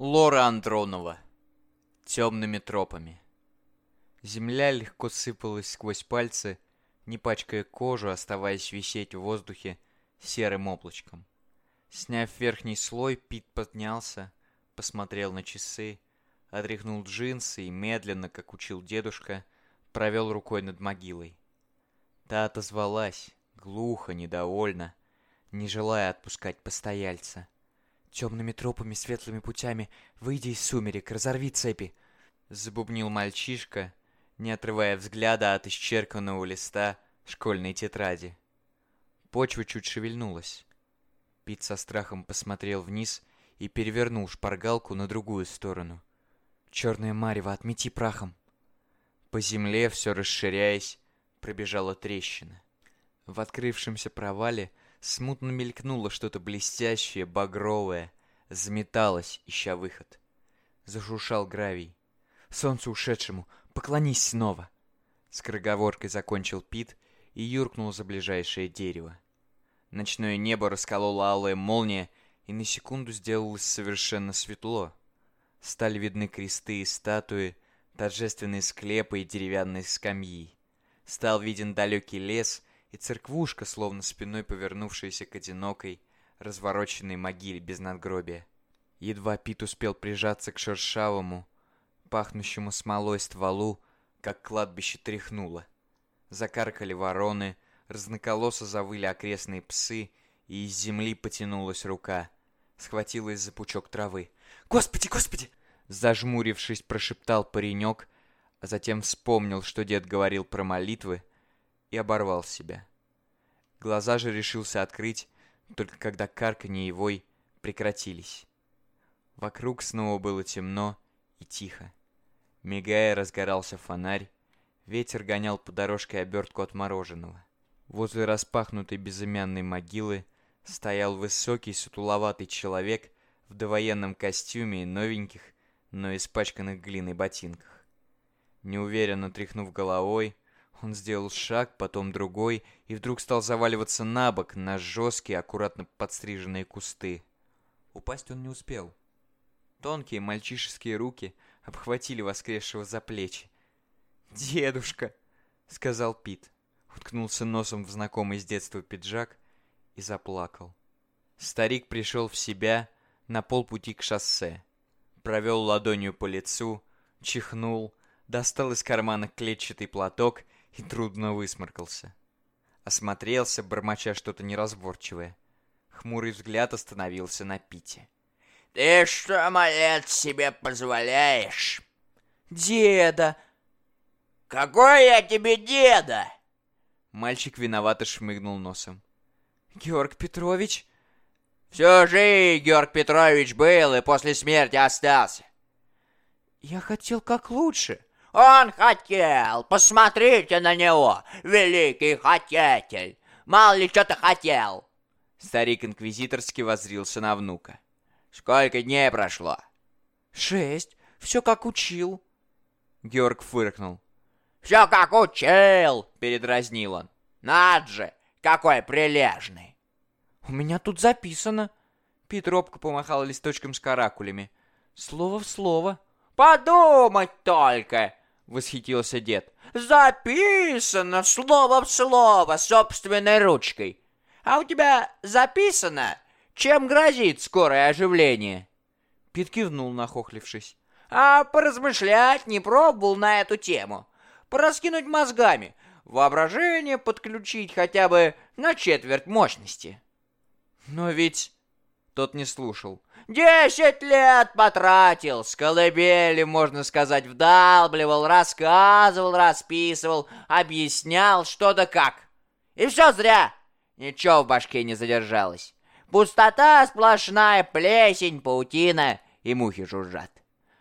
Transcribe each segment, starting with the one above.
Лора Андронова. Темными тропами. Земля легко сыпалась сквозь пальцы, не пачкая кожу, оставаясь висеть в воздухе серым облачком. Сняв верхний слой, Пит поднялся, посмотрел на часы, отряхнул джинсы и медленно, как учил дедушка, провел рукой над могилой. Та отозвалась, глухо, недовольно, не желая отпускать постояльца. Темными тропами, светлыми путями, выйди из сумерек, разорви цепи!» Забубнил мальчишка, не отрывая взгляда от исчерканного листа школьной тетради. Почва чуть шевельнулась. Пит со страхом посмотрел вниз и перевернул шпаргалку на другую сторону. «Черное марево, отмети прахом!» По земле, все расширяясь, пробежала трещина. В открывшемся провале смутно мелькнуло что-то блестящее, багровое, заметалось, ища выход. Зашуршал гравий. «Солнцу ушедшему, поклонись снова!» Скороговоркой закончил Пит и юркнул за ближайшее дерево. Ночное небо расколола алая молния, и на секунду сделалось совершенно светло. Стали видны кресты и статуи, торжественные склепы и деревянные скамьи. Стал виден далекий лес и церквушка, словно спиной повернувшаяся к одинокой, развороченной могиле без надгробия. Едва Пит успел прижаться к шершавому, пахнущему смолой стволу, как кладбище тряхнуло. Закаркали вороны, разноколосо завыли окрестные псы, и из земли потянулась рука. Схватилась за пучок травы. «Господи, господи!» Зажмурившись, прошептал паренек, а затем вспомнил, что дед говорил про молитвы, и оборвал себя. Глаза же решился открыть, только когда карканье и вой прекратились. Вокруг снова было темно и тихо. Мигая, разгорался фонарь, ветер гонял по дорожке обертку от мороженого. Возле распахнутой безымянной могилы стоял высокий сутуловатый человек в довоенном костюме и новеньких, но испачканных глиной ботинках. Неуверенно тряхнув головой, он сделал шаг, потом другой, и вдруг стал заваливаться на бок на жесткие, аккуратно подстриженные кусты. Упасть он не успел. Тонкие мальчишеские руки обхватили воскресшего за плечи. «Дедушка!» — сказал Пит. Уткнулся носом в знакомый с детства пиджак и заплакал. Старик пришел в себя на полпути к шоссе. Провел ладонью по лицу, чихнул, достал из кармана клетчатый платок и трудно высморкался. Осмотрелся, бормоча что-то неразборчивое. Хмурый взгляд остановился на Пите. «Ты что, малец, себе позволяешь?» «Деда!» «Какой я тебе деда?» Мальчик виновато шмыгнул носом. «Георг Петрович?» «Всю жизнь Георг Петрович был и после смерти остался». «Я хотел как лучше». Он хотел, посмотрите на него, великий хотетель. Мало ли что-то хотел. Старик инквизиторски воззрился на внука. Сколько дней прошло? Шесть. Все как учил. Георг фыркнул. Все как учил, передразнил он. Над же, какой прилежный. У меня тут записано. Пит робко помахал листочком с каракулями. Слово в слово. Подумать только, восхитился дед. «Записано слово в слово собственной ручкой. А у тебя записано, чем грозит скорое оживление?» Пит кивнул, нахохлившись. «А поразмышлять не пробовал на эту тему. Пораскинуть мозгами, воображение подключить хотя бы на четверть мощности». «Но ведь...» Тот не слушал. Десять лет потратил, с колыбели, можно сказать, вдалбливал, рассказывал, расписывал, объяснял что да как. И все зря. Ничего в башке не задержалось. Пустота сплошная, плесень, паутина и мухи жужжат.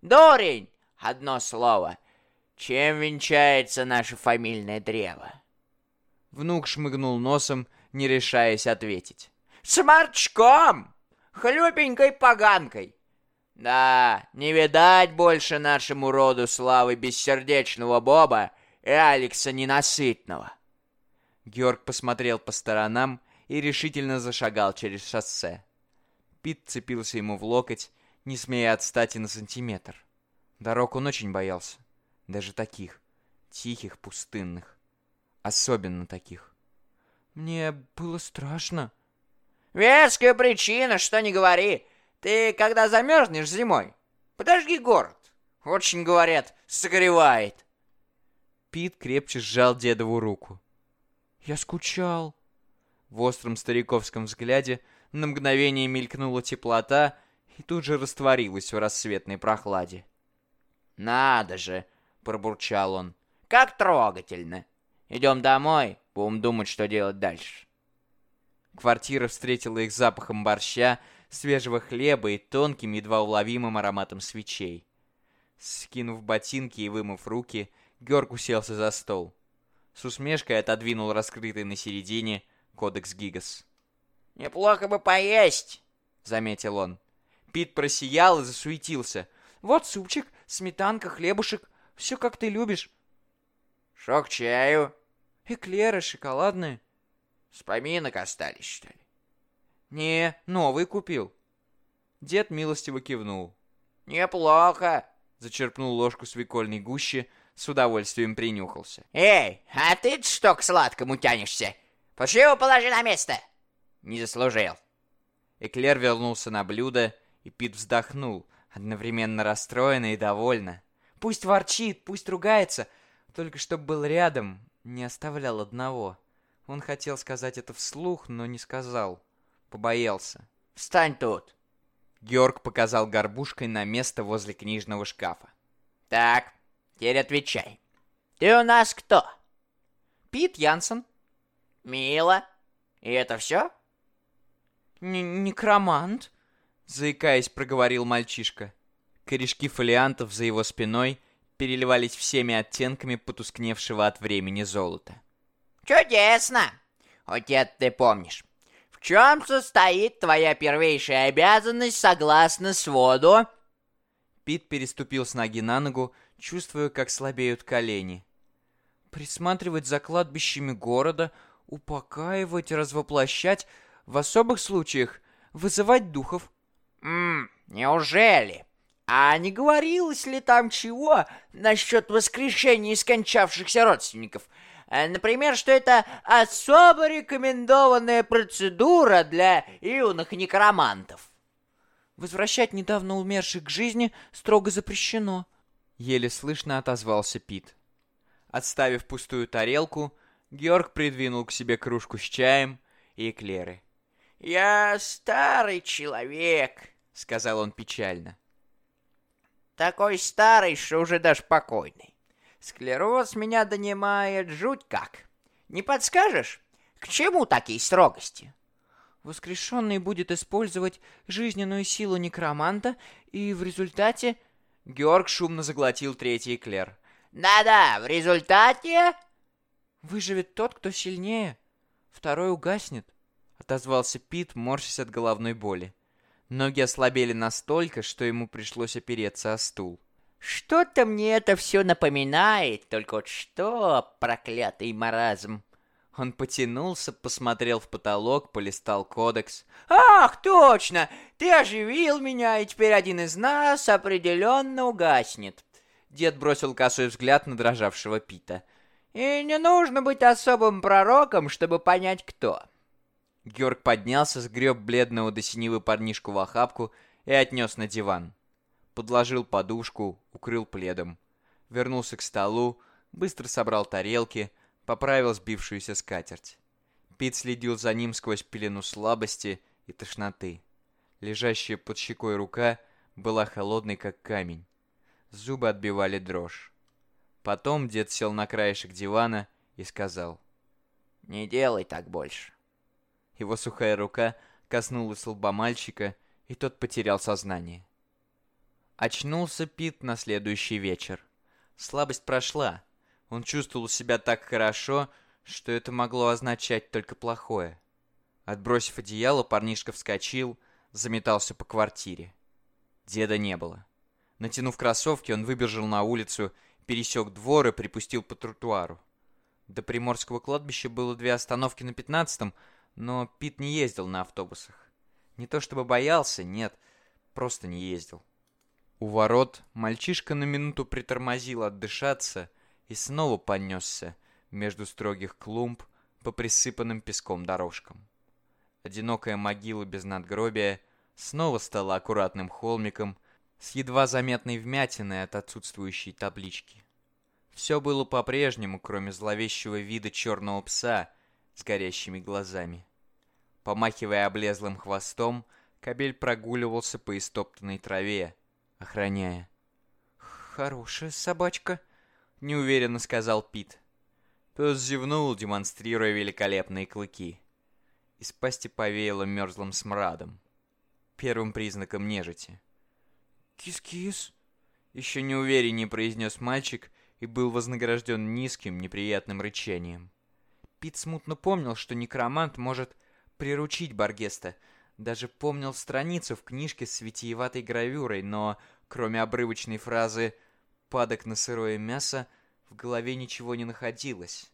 Дурень, одно слово. Чем венчается наше фамильное древо? Внук шмыгнул носом, не решаясь ответить. Сморчком! Хлюпенькой поганкой. Да, не видать больше нашему роду славы бессердечного Боба и Алекса Ненасытного. Георг посмотрел по сторонам и решительно зашагал через шоссе. Пит цепился ему в локоть, не смея отстать и на сантиметр. Дорог он очень боялся. Даже таких. Тихих, пустынных. Особенно таких. Мне было страшно. Веская причина, что не говори. Ты когда замерзнешь зимой, подожги город. Очень, говорят, согревает. Пит крепче сжал дедову руку. Я скучал. В остром стариковском взгляде на мгновение мелькнула теплота и тут же растворилась в рассветной прохладе. «Надо же!» — пробурчал он. «Как трогательно! Идем домой, будем думать, что делать дальше». Квартира встретила их запахом борща, свежего хлеба и тонким, едва уловимым ароматом свечей. Скинув ботинки и вымыв руки, Георг уселся за стол. С усмешкой отодвинул раскрытый на середине кодекс Гигас. «Неплохо бы поесть», — заметил он. Пит просиял и засуетился. «Вот супчик, сметанка, хлебушек, все как ты любишь». «Шо к чаю?» «Эклеры шоколадные». «С поминок остались, что ли?» «Не, новый купил». Дед милостиво кивнул. «Неплохо», — зачерпнул ложку свекольной гущи, с удовольствием принюхался. «Эй, а ты что к сладкому тянешься? Пошли его положи на место!» «Не заслужил». Эклер вернулся на блюдо, и Пит вздохнул, одновременно расстроенно и довольно. Пусть ворчит, пусть ругается, только чтоб был рядом, не оставлял одного. Он хотел сказать это вслух, но не сказал. Побоялся. «Встань тут!» Георг показал горбушкой на место возле книжного шкафа. «Так, Теперь отвечай. Ты у нас кто? Пит Янсен. Мило. И это все? Н Некромант, заикаясь, проговорил мальчишка. Корешки фолиантов за его спиной переливались всеми оттенками потускневшего от времени золота. Чудесно! Отец, ты помнишь. В чем состоит твоя первейшая обязанность согласно своду? Пит переступил с ноги на ногу, чувствуя, как слабеют колени. Присматривать за кладбищами города, упокаивать, развоплощать, в особых случаях вызывать духов. Ммм, неужели? А не говорилось ли там чего насчет воскрешения скончавшихся родственников? Э, например, что это особо рекомендованная процедура для юных некромантов. Возвращать недавно умерших к жизни строго запрещено. Еле слышно отозвался Пит. Отставив пустую тарелку, Георг придвинул к себе кружку с чаем и эклеры. «Я старый человек», — сказал он печально. «Такой старый, что уже даже покойный. Склероз меня донимает жуть как. Не подскажешь, к чему такие строгости?» Воскрешенный будет использовать жизненную силу некроманта, и в результате Георг шумно заглотил третий эклер. «Да-да, в результате...» «Выживет тот, кто сильнее. Второй угаснет», — отозвался Пит, морщась от головной боли. Ноги ослабели настолько, что ему пришлось опереться о стул. «Что-то мне это все напоминает, только вот что, проклятый маразм!» Он потянулся, посмотрел в потолок, полистал кодекс. «Ах, точно! Ты оживил меня, и теперь один из нас определенно угаснет!» Дед бросил косой взгляд на дрожавшего Пита. «И не нужно быть особым пророком, чтобы понять, кто!» Георг поднялся, сгреб бледного до синевы парнишку в охапку и отнес на диван. Подложил подушку, укрыл пледом. Вернулся к столу, быстро собрал тарелки, поправил сбившуюся скатерть. Пит следил за ним сквозь пелену слабости и тошноты. Лежащая под щекой рука была холодной, как камень. Зубы отбивали дрожь. Потом дед сел на краешек дивана и сказал. «Не делай так больше». Его сухая рука коснулась лба мальчика, и тот потерял сознание. Очнулся Пит на следующий вечер. Слабость прошла, он чувствовал себя так хорошо, что это могло означать только плохое. Отбросив одеяло, парнишка вскочил, заметался по квартире. Деда не было. Натянув кроссовки, он выбежал на улицу, пересек двор и припустил по тротуару. До Приморского кладбища было две остановки на пятнадцатом, но Пит не ездил на автобусах. Не то чтобы боялся, нет, просто не ездил. У ворот мальчишка на минуту притормозил отдышаться и снова понесся между строгих клумб по присыпанным песком дорожкам. Одинокая могила без надгробия снова стала аккуратным холмиком с едва заметной вмятиной от отсутствующей таблички. Все было по-прежнему, кроме зловещего вида черного пса с горящими глазами. Помахивая облезлым хвостом, кобель прогуливался по истоптанной траве, охраняя. «Хорошая собачка», — неуверенно сказал Пит. Пес зевнул, демонстрируя великолепные клыки. Из пасти повеяло мерзлым смрадом. Первым признаком нежити. «Кис-кис», — еще неувереннее произнес мальчик и был вознагражден низким, неприятным рычанием. Пит смутно помнил, что некромант может приручить Баргеста, даже помнил страницу в книжке с витиеватой гравюрой, но, кроме обрывочной фразы «падок на сырое мясо», в голове ничего не находилось.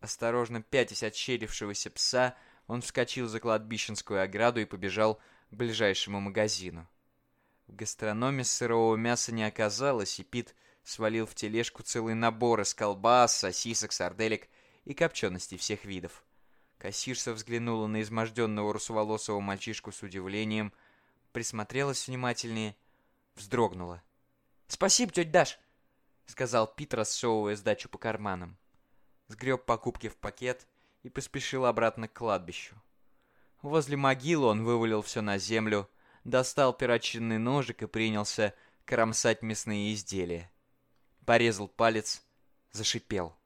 Осторожно пятясь от щерившегося пса, он вскочил за кладбищенскую ограду и побежал к ближайшему магазину. В гастрономе сырого мяса не оказалось, и Пит свалил в тележку целый набор из колбас, сосисок, сарделек и копченостей всех видов. Кассирша взглянула на изможденного русоволосого мальчишку с удивлением, присмотрелась внимательнее, вздрогнула. «Спасибо, тетя Даш!» — сказал Пит, рассовывая сдачу по карманам. Сгреб покупки в пакет и поспешил обратно к кладбищу. Возле могилы он вывалил все на землю, достал перочинный ножик и принялся кромсать мясные изделия. Порезал палец, зашипел.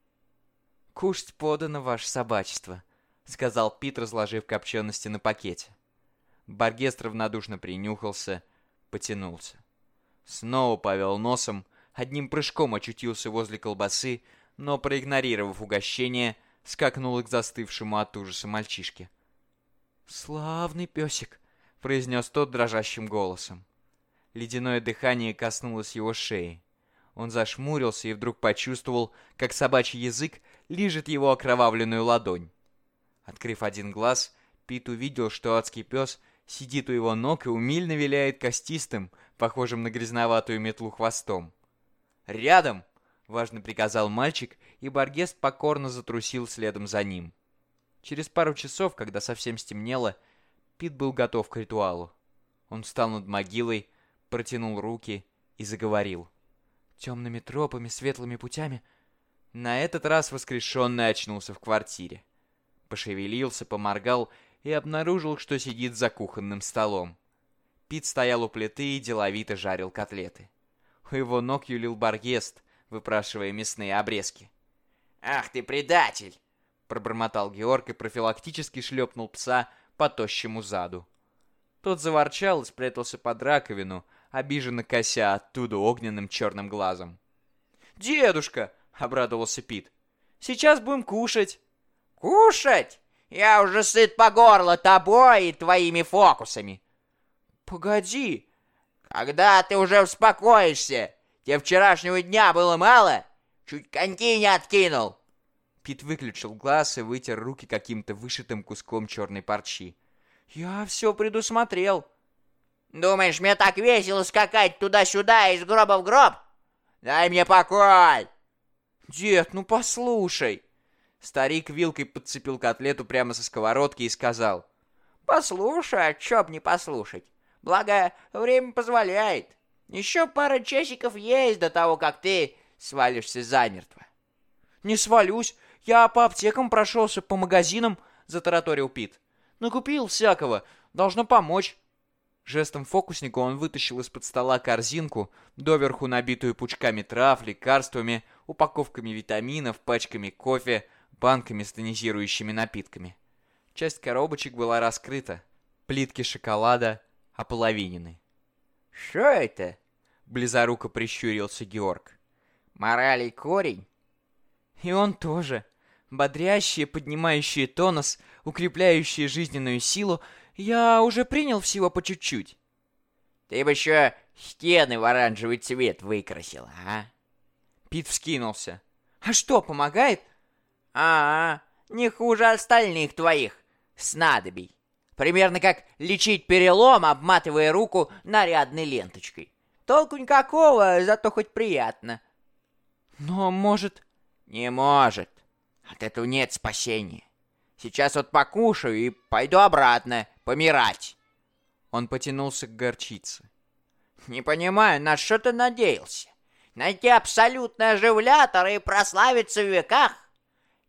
«Кушать подано, ваше собачество», — сказал Пит, разложив копчености на пакете. Баргест равнодушно принюхался, потянулся. Снова повел носом, одним прыжком очутился возле колбасы, но, проигнорировав угощение, скакнул к застывшему от ужаса мальчишке. «Славный песик», — произнес тот дрожащим голосом. Ледяное дыхание коснулось его шеи. Он зашмурился и вдруг почувствовал, как собачий язык лижет его окровавленную ладонь. Открыв один глаз, Пит увидел, что адский пес сидит у его ног и умильно виляет костистым, похожим на грязноватую метлу хвостом. «Рядом!» — важно приказал мальчик, и Баргест покорно затрусил следом за ним. Через пару часов, когда совсем стемнело, Пит был готов к ритуалу. Он встал над могилой, протянул руки и заговорил. «Темными тропами, светлыми путями...» На этот раз воскрешенный очнулся в квартире. Пошевелился, поморгал и обнаружил, что сидит за кухонным столом. Пит стоял у плиты и деловито жарил котлеты. У его ног юлил Баргест, выпрашивая мясные обрезки. «Ах ты предатель!» Пробормотал Георг и профилактически шлепнул пса по тощему заду. Тот заворчал и спрятался под раковину, обиженно кося оттуда огненным черным глазом. «Дедушка!» — обрадовался Пит. «Сейчас будем кушать!» «Кушать? Я уже сыт по горло тобой и твоими фокусами!» «Погоди!» «Когда ты уже успокоишься? Тебе вчерашнего дня было мало? Чуть коньки не откинул!» Пит выключил глаз и вытер руки каким-то вышитым куском черной парчи. «Я все предусмотрел». «Думаешь, мне так весело скакать туда-сюда из гроба в гроб? Дай мне покой!» «Дед, ну послушай!» Старик вилкой подцепил котлету прямо со сковородки и сказал. «Послушай, а чё б не послушать? Благо, время позволяет. Еще пара часиков есть до того, как ты свалишься замертво». «Не свалюсь, «Я по аптекам прошелся, по магазинам», — затараторил Пит. «Накупил всякого. Должно помочь». Жестом фокусника он вытащил из-под стола корзинку, доверху набитую пучками трав, лекарствами, упаковками витаминов, пачками кофе, банками с тонизирующими напитками. Часть коробочек была раскрыта. Плитки шоколада ополовинены. «Что это?» — близоруко прищурился Георг. «Мораль и корень?» «И он тоже», бодрящие, поднимающие тонус, укрепляющие жизненную силу, я уже принял всего по чуть-чуть. Ты бы еще стены в оранжевый цвет выкрасил, а? Пит вскинулся. А что, помогает? А, -а не хуже остальных твоих снадобий. Примерно как лечить перелом, обматывая руку нарядной ленточкой. Толку никакого, зато хоть приятно. Но может... Не может. От этого нет спасения. Сейчас вот покушаю и пойду обратно помирать. Он потянулся к горчице. Не понимаю, на что ты надеялся? Найти абсолютный оживлятор и прославиться в веках?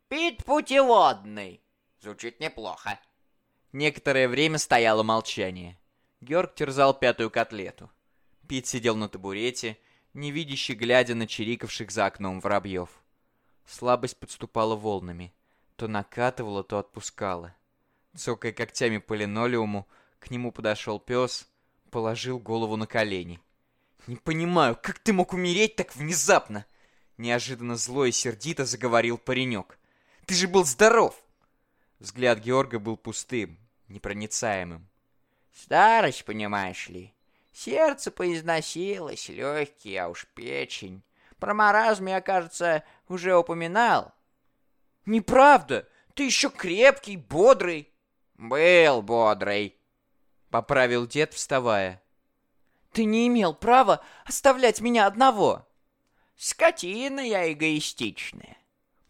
Пит путеводный. Звучит неплохо. Некоторое время стояло молчание. Георг терзал пятую котлету. Пит сидел на табурете, невидящий, глядя на чирикавших за окном воробьев. Слабость подступала волнами. То накатывала, то отпускала. Цокая когтями по линолеуму, к нему подошел пес, положил голову на колени. «Не понимаю, как ты мог умереть так внезапно?» Неожиданно зло и сердито заговорил паренек. «Ты же был здоров!» Взгляд Георга был пустым, непроницаемым. «Старость, понимаешь ли. Сердце поизносилось, легкие, а уж печень. Про маразм я, кажется, уже упоминал». «Неправда! Ты еще крепкий, бодрый!» «Был бодрый», — поправил дед, вставая. «Ты не имел права оставлять меня одного!» «Скотина я эгоистичная», —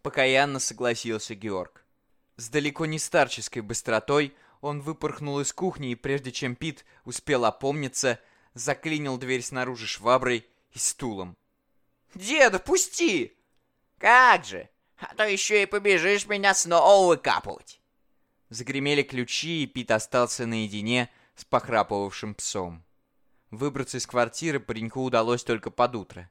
покаянно согласился Георг. С далеко не старческой быстротой он выпорхнул из кухни и, прежде чем Пит успел опомниться, заклинил дверь снаружи шваброй и стулом. «Деда, пусти!» «Как же! А то еще и побежишь меня снова выкапывать!» Загремели ключи, и Пит остался наедине с похрапывавшим псом. Выбраться из квартиры пареньку удалось только под утро.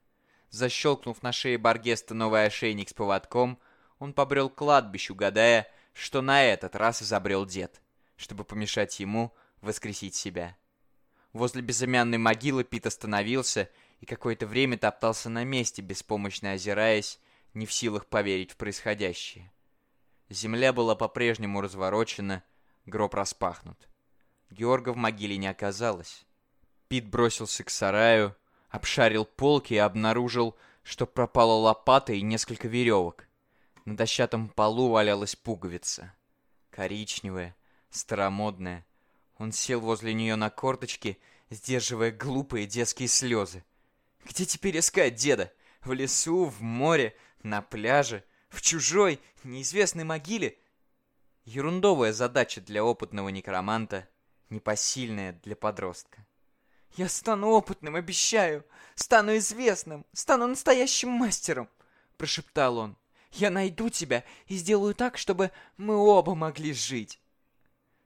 Защелкнув на шее Баргеста новый ошейник с поводком, он побрел к кладбищу, гадая, что на этот раз изобрел дед, чтобы помешать ему воскресить себя. Возле безымянной могилы Пит остановился и какое-то время топтался на месте, беспомощно озираясь, не в силах поверить в происходящее. Земля была по-прежнему разворочена, гроб распахнут. Георга в могиле не оказалось. Пит бросился к сараю, обшарил полки и обнаружил, что пропала лопата и несколько веревок. На дощатом полу валялась пуговица. Коричневая, старомодная. Он сел возле нее на корточки, сдерживая глупые детские слезы. Где теперь искать деда? В лесу, в море, на пляже? В чужой, неизвестной могиле? Ерундовая задача для опытного некроманта, непосильная для подростка. «Я стану опытным, обещаю! Стану известным! Стану настоящим мастером!» – прошептал он. «Я найду тебя и сделаю так, чтобы мы оба могли жить!»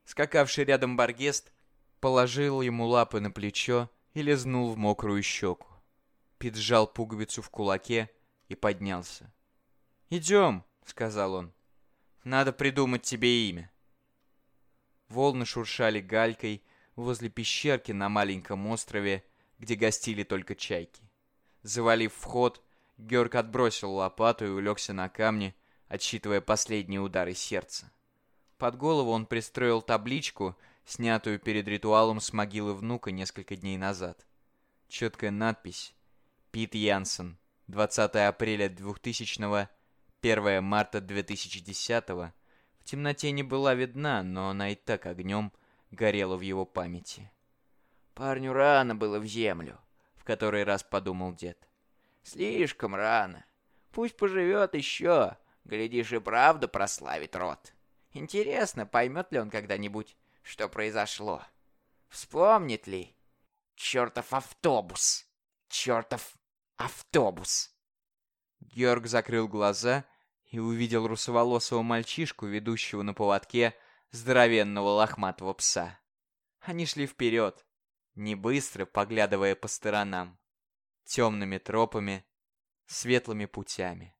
Скакавший рядом Баргест положил ему лапы на плечо и лизнул в мокрую щеку. Пит сжал пуговицу в кулаке и поднялся. «Идем», — сказал он. «Надо придумать тебе имя». Волны шуршали галькой возле пещерки на маленьком острове, где гостили только чайки. Завалив вход, Георг отбросил лопату и улегся на камни, отсчитывая последние удары сердца. Под голову он пристроил табличку, снятую перед ритуалом с могилы внука несколько дней назад. Четкая надпись «Пит Янсен, 20 апреля 2000 года. 1 марта 2010-го в темноте не была видна, но она и так огнем горела в его памяти. «Парню рано было в землю», — в который раз подумал дед. «Слишком рано. Пусть поживет еще. Глядишь, и правда прославит род. Интересно, поймет ли он когда-нибудь, что произошло? Вспомнит ли? Чертов автобус! Чертов автобус!» Георг закрыл глаза и увидел русоволосого мальчишку, ведущего на поводке здоровенного лохматого пса. Они шли вперед, не быстро поглядывая по сторонам, темными тропами, светлыми путями.